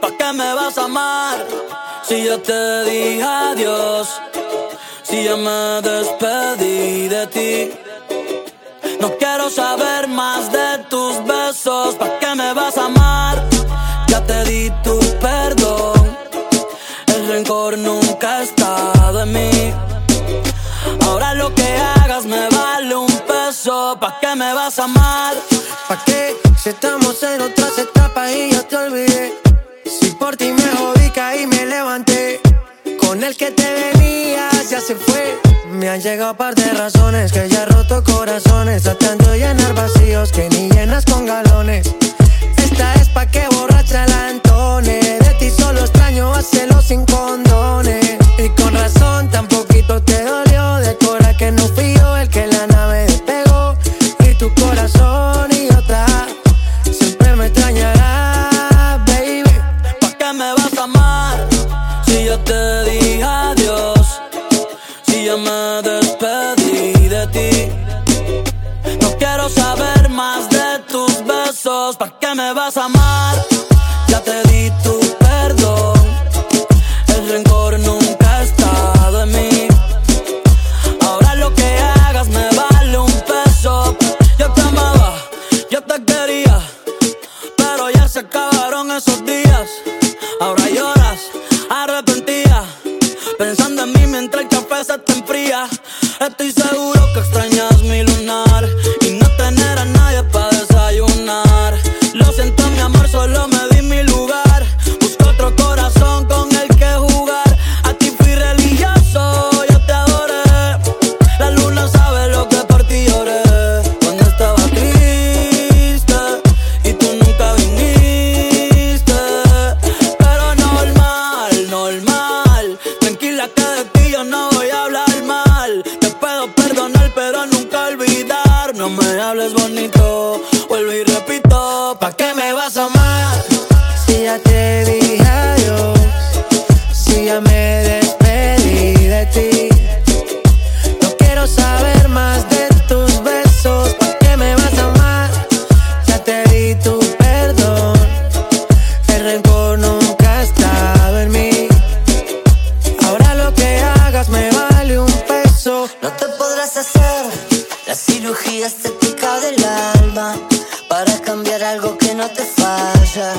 ¿Pa' qué me vas a amar? Si yo te dije adiós, si ya me despedí de ti. No quiero saber más de tus besos, ¿pa' qué me vas a amar? Ya te di tu perdón, el rencor nunca está de mí. Ahora lo que hagas me vale un peso, ¿pa' qué me vas a amar? ¿Pa' qué? Si estamos en otras etapas y yo te olvidé. Por ti me jodí, caí, me levanté. Con el que te venías ya se fue. Me han llegado par de razones que ya roto corazones. Tratando de llenar vacíos que ni llenas con galones. Esta es pa' que borracha me vas a amar? Ya te di tu perdón, el rencor nunca está de mí. Ahora lo que hagas me vale un peso. Yo te amaba, yo te quería. Pero ya se acabaron esos días. Ahora lloras, arrepentida. Pensando en mí solo me di mi lugar. Busco otro corazón con el que jugar. A ti fui religioso, yo te adoré. La luna sabe lo que por ti lloré. Cuando estaba triste y tú nunca viniste. Pero normal, normal. Tranquila que de ti yo no voy a hablar mal. Te puedo perdonar, pero nunca olvidar. No me hables bonito, No te podrás hacer la cirugía estética del alma para cambiar algo que no te falla.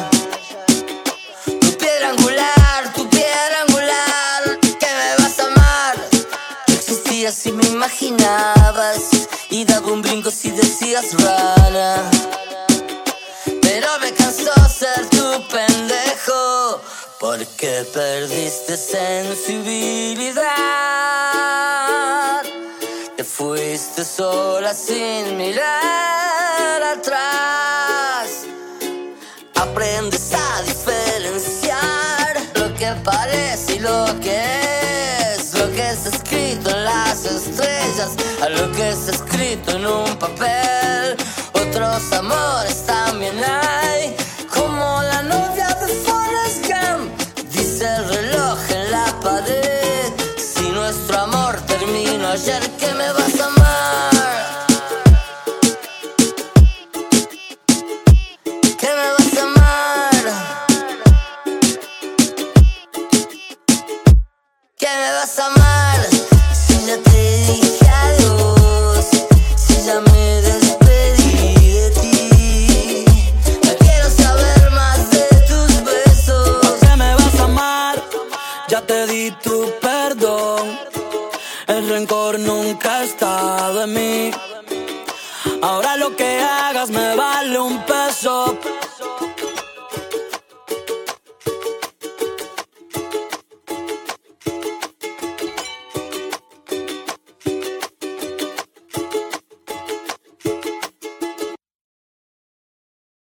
Tu piedra angular, tu piedra angular, que me vas a amar. No existías si me imaginabas y daba un brinco si decías rana. Pero me cansó ser tu pendejo porque perdiste sensibilidad. Te fuiste sola sin mirar atrás. Aprendes a diferenciar lo que parece y lo que es. Lo que está escrito en las estrellas a lo que está escrito en un papel. Otros amores también hay, como la novia de Forrest Gump. Dice el reloj en la pared. Si nuestro amor terminó ayer, ¿qué me vas a amar? ¿Qué me vas a amar? ¿Qué me vas a amar? Si ya te dije adiós, si ya me despedí de ti. No quiero saber más de tus besos. ¿Por qué me vas a amar? Ya te di tu perdón. El rencor nunca está de mí. Ahora lo que hagas me vale un peso.